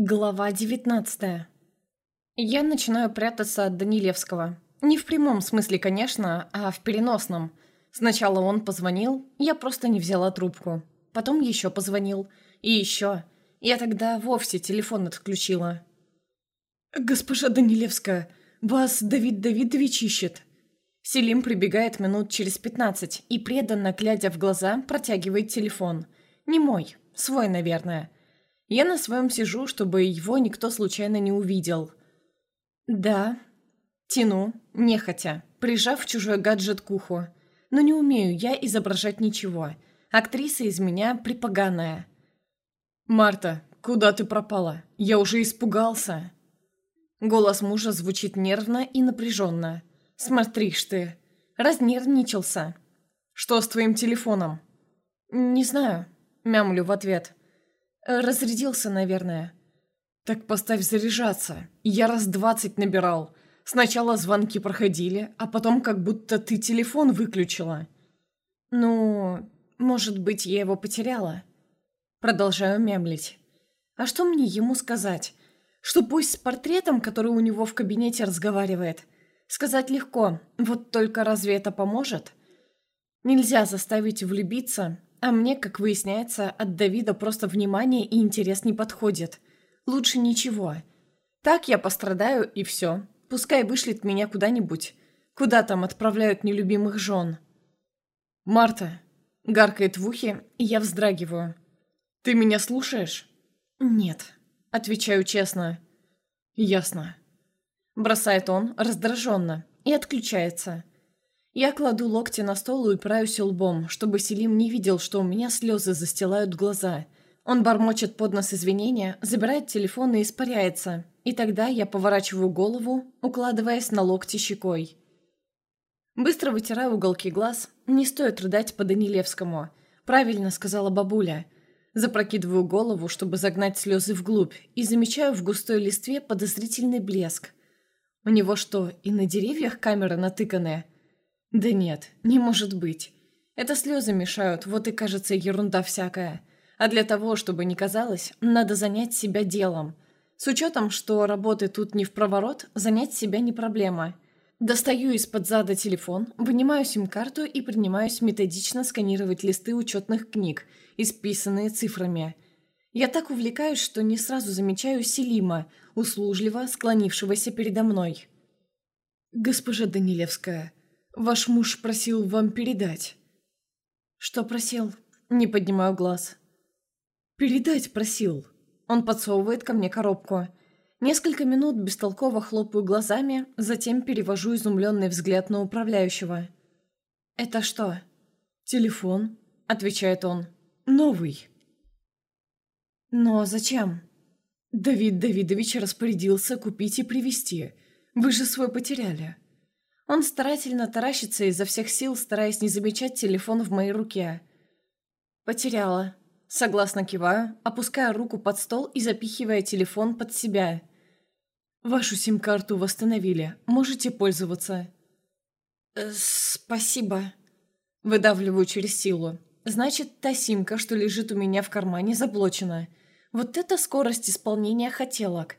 Глава 19 Я начинаю прятаться от Данилевского. Не в прямом смысле, конечно, а в переносном. Сначала он позвонил, я просто не взяла трубку. Потом еще позвонил. И еще. Я тогда вовсе телефон отключила. «Госпожа Данилевская, вас Давид Давидович ищет». Селим прибегает минут через пятнадцать и, преданно глядя в глаза, протягивает телефон. Не мой, свой, наверное. Я на своем сижу, чтобы его никто случайно не увидел. Да, тяну, нехотя, прижав чужой гаджет к уху. Но не умею я изображать ничего. Актриса из меня припоганая. «Марта, куда ты пропала? Я уже испугался». Голос мужа звучит нервно и напряженно. «Смотришь ты, разнервничался». «Что с твоим телефоном?» «Не знаю», — мямлю в ответ. «Разрядился, наверное». «Так поставь заряжаться. Я раз двадцать набирал. Сначала звонки проходили, а потом как будто ты телефон выключила». «Ну, может быть, я его потеряла?» Продолжаю мямлить. «А что мне ему сказать? Что пусть с портретом, который у него в кабинете разговаривает? Сказать легко, вот только разве это поможет?» Нельзя заставить влюбиться, а мне, как выясняется, от Давида просто внимание и интерес не подходит. Лучше ничего. Так я пострадаю, и все. Пускай вышлет меня куда-нибудь. Куда там отправляют нелюбимых жен? «Марта!» — гаркает в ухе, и я вздрагиваю. «Ты меня слушаешь?» «Нет», — отвечаю честно. «Ясно». Бросает он раздраженно и отключается. Я кладу локти на стол и упираюсь лбом, чтобы Селим не видел, что у меня слезы застилают глаза. Он бормочет под нос извинения, забирает телефон и испаряется. И тогда я поворачиваю голову, укладываясь на локти щекой. Быстро вытираю уголки глаз. Не стоит рыдать по Данилевскому. Правильно сказала бабуля. Запрокидываю голову, чтобы загнать слезы вглубь, и замечаю в густой листве подозрительный блеск. У него что, и на деревьях камеры натыканы? Да нет, не может быть. Это слезы мешают, вот и кажется ерунда всякая. А для того, чтобы не казалось, надо занять себя делом. С учетом, что работы тут не в проворот, занять себя не проблема. Достаю из-под зада телефон, вынимаю сим-карту и принимаюсь методично сканировать листы учетных книг, исписанные цифрами. Я так увлекаюсь, что не сразу замечаю Селима, услужливо склонившегося передо мной. «Госпожа Данилевская», Ваш муж просил вам передать». «Что просил?» Не поднимаю глаз. «Передать просил». Он подсовывает ко мне коробку. Несколько минут бестолково хлопаю глазами, затем перевожу изумленный взгляд на управляющего. «Это что?» «Телефон», — отвечает он. «Новый». «Но зачем?» «Давид Давидович распорядился купить и привезти. Вы же свой потеряли». Он старательно таращится изо всех сил, стараясь не замечать телефон в моей руке. «Потеряла». Согласно киваю, опуская руку под стол и запихивая телефон под себя. «Вашу сим-карту восстановили. Можете пользоваться». «Э, «Спасибо». Выдавливаю через силу. «Значит, та симка, что лежит у меня в кармане, заблочена. Вот это скорость исполнения хотелок.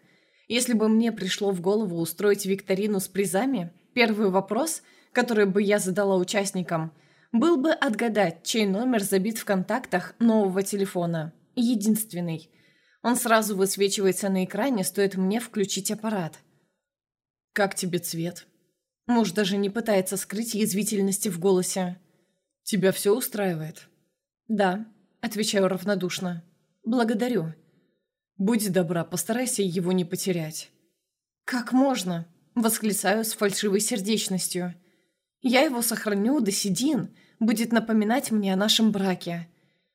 Если бы мне пришло в голову устроить викторину с призами, Первый вопрос, который бы я задала участникам, был бы отгадать, чей номер забит в контактах нового телефона. Единственный. Он сразу высвечивается на экране, стоит мне включить аппарат. «Как тебе цвет?» Муж даже не пытается скрыть язвительности в голосе. «Тебя все устраивает?» «Да», — отвечаю равнодушно. «Благодарю». «Будь добра, постарайся его не потерять». «Как можно?» Восклицаю с фальшивой сердечностью. Я его сохраню до седин, будет напоминать мне о нашем браке.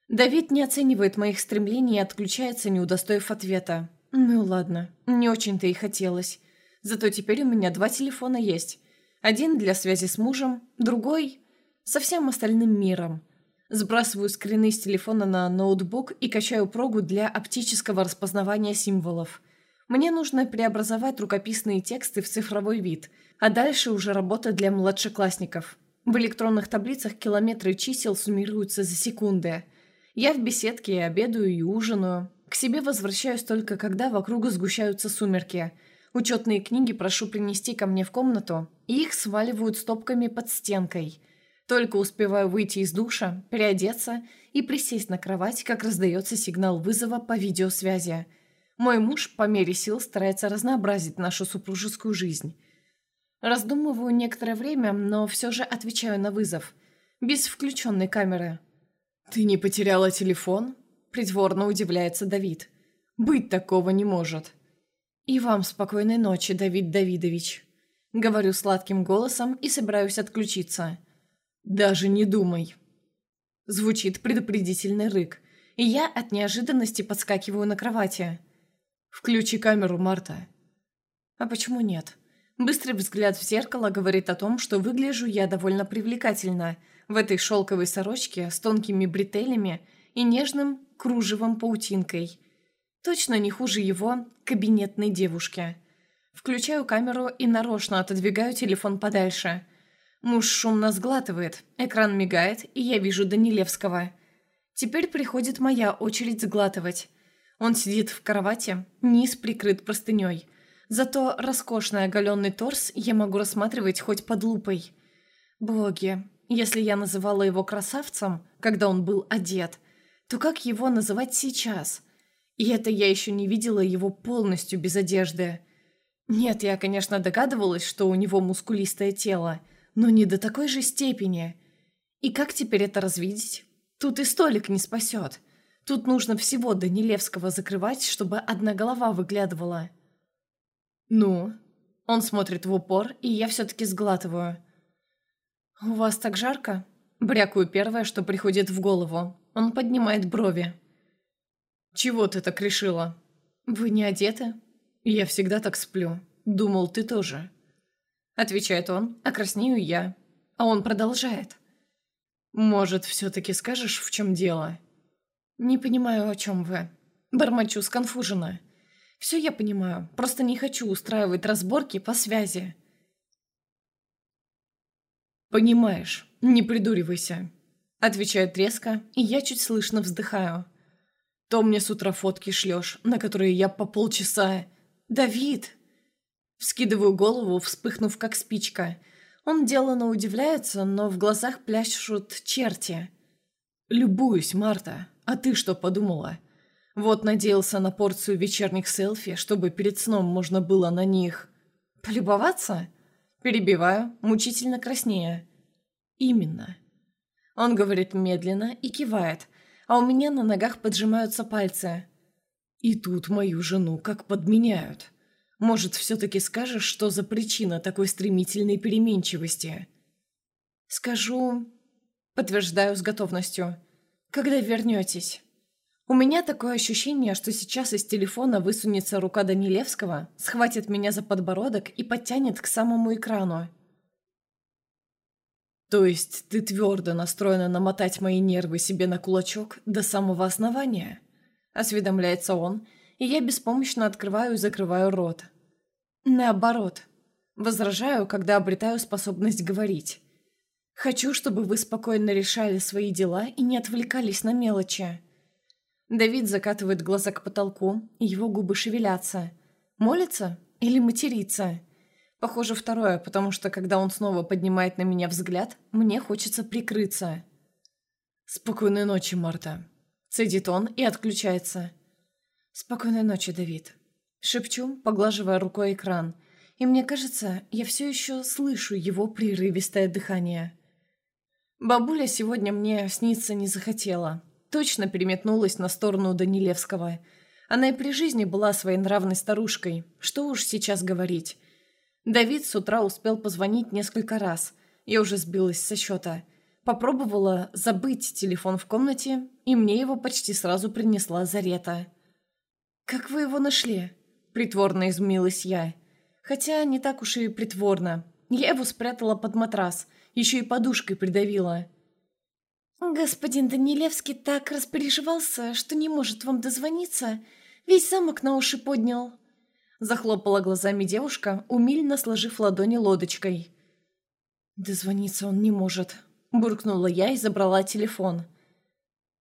Давид не оценивает моих стремлений и отключается, не удостоив ответа. Ну ладно, не очень-то и хотелось. Зато теперь у меня два телефона есть. Один для связи с мужем, другой со всем остальным миром. Сбрасываю скрины с телефона на ноутбук и качаю прогу для оптического распознавания символов – мне нужно преобразовать рукописные тексты в цифровой вид, а дальше уже работа для младшеклассников. В электронных таблицах километры чисел суммируются за секунды. Я в беседке и обедаю, и ужинаю. К себе возвращаюсь только когда вокруг сгущаются сумерки. Учетные книги прошу принести ко мне в комнату, и их сваливают стопками под стенкой. Только успеваю выйти из душа, переодеться и присесть на кровать, как раздается сигнал вызова по видеосвязи. Мой муж по мере сил старается разнообразить нашу супружескую жизнь. Раздумываю некоторое время, но все же отвечаю на вызов. Без включенной камеры. «Ты не потеряла телефон?» Притворно удивляется Давид. «Быть такого не может». «И вам спокойной ночи, Давид Давидович». Говорю сладким голосом и собираюсь отключиться. «Даже не думай». Звучит предупредительный рык, и я от неожиданности подскакиваю на кровати. «Включи камеру, Марта». «А почему нет?» Быстрый взгляд в зеркало говорит о том, что выгляжу я довольно привлекательно в этой шелковой сорочке с тонкими бретелями и нежным кружевом-паутинкой. Точно не хуже его кабинетной девушки. Включаю камеру и нарочно отодвигаю телефон подальше. Муж шумно сглатывает, экран мигает, и я вижу Данилевского. Теперь приходит моя очередь сглатывать. Он сидит в кровати, низ прикрыт простыней. Зато роскошный оголенный торс я могу рассматривать хоть под лупой. Боги, если я называла его красавцем, когда он был одет, то как его называть сейчас? И это я еще не видела его полностью без одежды. Нет, я, конечно, догадывалась, что у него мускулистое тело, но не до такой же степени. И как теперь это развидеть? Тут и столик не спасет. Тут нужно всего Данилевского закрывать, чтобы одна голова выглядывала. «Ну?» Он смотрит в упор, и я все-таки сглатываю. «У вас так жарко?» Брякую первое, что приходит в голову. Он поднимает брови. «Чего ты так решила?» «Вы не одеты?» «Я всегда так сплю. Думал, ты тоже». Отвечает он, а краснею я. А он продолжает. «Может, все-таки скажешь, в чем дело?» «Не понимаю, о чем вы». Бормочу сконфуженно. «Все я понимаю, просто не хочу устраивать разборки по связи». «Понимаешь, не придуривайся. Отвечает резко, и я чуть слышно вздыхаю. То мне с утра фотки шлешь, на которые я по полчаса... Давид! Вскидываю голову, вспыхнув как спичка. Он делано удивляется, но в глазах пляшут черти. «Любуюсь, Марта. А ты что подумала?» Вот надеялся на порцию вечерних селфи, чтобы перед сном можно было на них... «Полюбоваться?» Перебиваю, мучительно краснея. «Именно. Он говорит медленно и кивает, а у меня на ногах поджимаются пальцы. И тут мою жену как подменяют. Может, все-таки скажешь, что за причина такой стремительной переменчивости? Скажу... Подтверждаю с готовностью. Когда вернетесь? У меня такое ощущение, что сейчас из телефона высунется рука Данилевского, схватит меня за подбородок и подтянет к самому экрану. «То есть ты твердо настроена намотать мои нервы себе на кулачок до самого основания?» Осведомляется он, и я беспомощно открываю и закрываю рот. «Наоборот. Возражаю, когда обретаю способность говорить. Хочу, чтобы вы спокойно решали свои дела и не отвлекались на мелочи». Давид закатывает глаза к потолку, его губы шевелятся. Молится или матерится?» Похоже, второе, потому что, когда он снова поднимает на меня взгляд, мне хочется прикрыться. «Спокойной ночи, Марта», — цедит он и отключается. «Спокойной ночи, Давид». Шепчу, поглаживая рукой экран, и мне кажется, я все еще слышу его прерывистое дыхание. Бабуля сегодня мне сниться не захотела. Точно переметнулась на сторону Данилевского. Она и при жизни была своей нравной старушкой. Что уж сейчас говорить. Давид с утра успел позвонить несколько раз. Я уже сбилась со счета. Попробовала забыть телефон в комнате, и мне его почти сразу принесла Зарета. «Как вы его нашли?» Притворно изумилась я. Хотя не так уж и притворно. Я его спрятала под матрас, еще и подушкой придавила. «Господин Данилевский так распереживался, что не может вам дозвониться. Весь замок на уши поднял», Захлопала глазами девушка, умильно сложив ладони лодочкой. «Дозвониться он не может», – буркнула я и забрала телефон.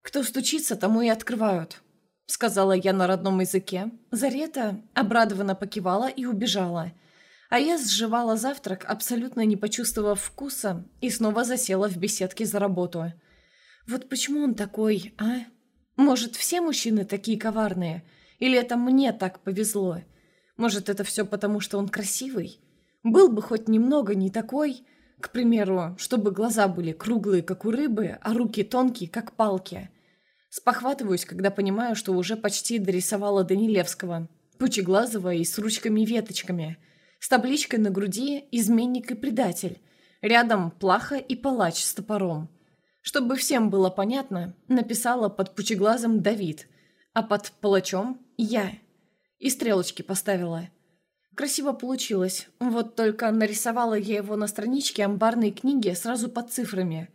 «Кто стучится, тому и открывают». — сказала я на родном языке. Зарета обрадованно покивала и убежала. А я сживала завтрак, абсолютно не почувствовав вкуса, и снова засела в беседке за работу. Вот почему он такой, а? Может, все мужчины такие коварные? Или это мне так повезло? Может, это все потому, что он красивый? Был бы хоть немного не такой... К примеру, чтобы глаза были круглые, как у рыбы, а руки тонкие, как палки. Спохватываюсь, когда понимаю, что уже почти дорисовала Данилевского. Пучеглазого и с ручками-веточками. С табличкой на груди «Изменник и предатель». Рядом плаха и палач с топором. Чтобы всем было понятно, написала под пучеглазом «Давид», а под палачом «Я». И стрелочки поставила. Красиво получилось. Вот только нарисовала я его на страничке амбарной книги сразу под цифрами.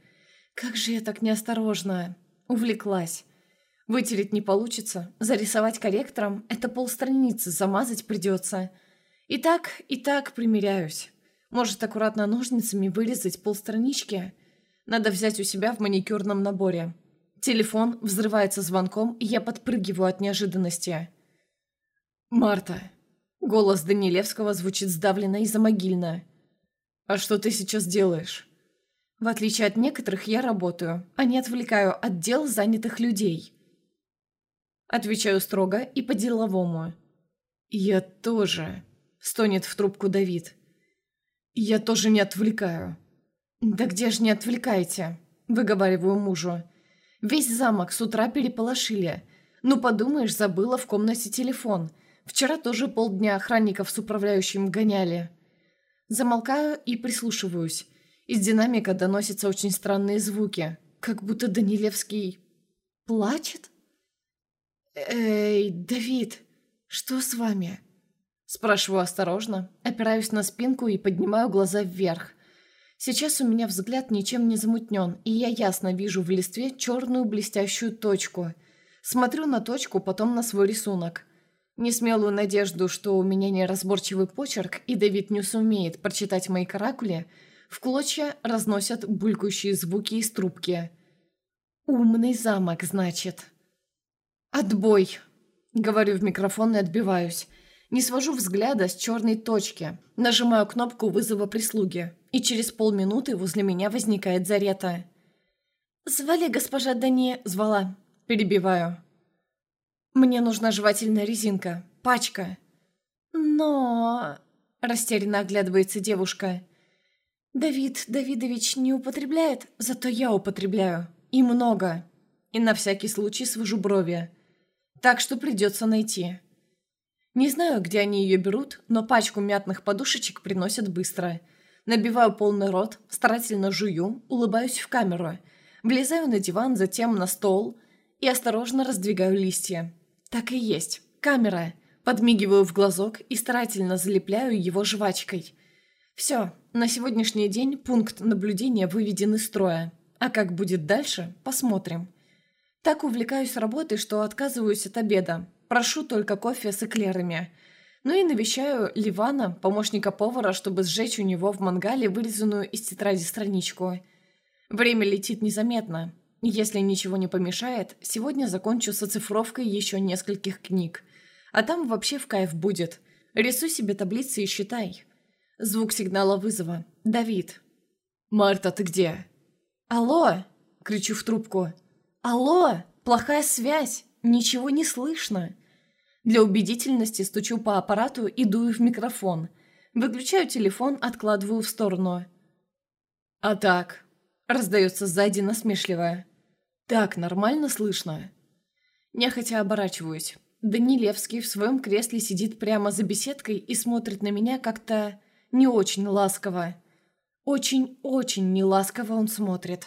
Как же я так неосторожно. Увлеклась. Вытереть не получится, зарисовать корректором – это полстраницы, замазать придется. И так, и так примеряюсь. Может, аккуратно ножницами вырезать полстранички? Надо взять у себя в маникюрном наборе. Телефон взрывается звонком, и я подпрыгиваю от неожиданности. «Марта». Голос Данилевского звучит сдавленно и замогильно. «А что ты сейчас делаешь?» В отличие от некоторых, я работаю, а не отвлекаю от дел занятых людей. Отвечаю строго и по-деловому. «Я тоже», — стонет в трубку Давид. «Я тоже не отвлекаю». «Да где же не отвлекаете?» — выговариваю мужу. «Весь замок с утра переполошили. Ну, подумаешь, забыла в комнате телефон. Вчера тоже полдня охранников с управляющим гоняли». Замолкаю и прислушиваюсь. Из динамика доносятся очень странные звуки, как будто Данилевский плачет. «Эй, Давид, что с вами?» Спрашиваю осторожно, опираюсь на спинку и поднимаю глаза вверх. Сейчас у меня взгляд ничем не замутнен, и я ясно вижу в листве черную блестящую точку. Смотрю на точку, потом на свой рисунок. Несмелую надежду, что у меня неразборчивый почерк, и Давид не сумеет прочитать мои каракули, в клочья разносят булькающие звуки из трубки. «Умный замок, значит». «Отбой!» — говорю в микрофон и отбиваюсь. Не свожу взгляда с черной точки. Нажимаю кнопку вызова прислуги. И через полминуты возле меня возникает Зарета. «Звали госпожа Дани...» — звала. Перебиваю. «Мне нужна жевательная резинка. Пачка». «Но...» — растерянно оглядывается девушка. «Давид Давидович не употребляет, зато я употребляю. И много. И на всякий случай свожу брови. Так что придется найти. Не знаю, где они ее берут, но пачку мятных подушечек приносят быстро. Набиваю полный рот, старательно жую, улыбаюсь в камеру. Влезаю на диван, затем на стол и осторожно раздвигаю листья. Так и есть. Камера. Подмигиваю в глазок и старательно залепляю его жвачкой. Все, на сегодняшний день пункт наблюдения выведен из строя. А как будет дальше, посмотрим. Так увлекаюсь работой, что отказываюсь от обеда. Прошу только кофе с эклерами. Ну и навещаю Ливана, помощника повара, чтобы сжечь у него в мангале вырезанную из тетради страничку. Время летит незаметно. Если ничего не помешает, сегодня закончу с оцифровкой еще нескольких книг. А там вообще в кайф будет. Рисуй себе таблицы и считай. Звук сигнала вызова. Давид. «Марта, ты где?» «Алло!» — кричу в трубку. «Алло! Плохая связь! Ничего не слышно!» Для убедительности стучу по аппарату и дую в микрофон. Выключаю телефон, откладываю в сторону. «А так?» — раздается сзади насмешливая. «Так, нормально слышно?» Нехотя оборачиваюсь. Данилевский в своем кресле сидит прямо за беседкой и смотрит на меня как-то не очень ласково. Очень-очень неласково он смотрит.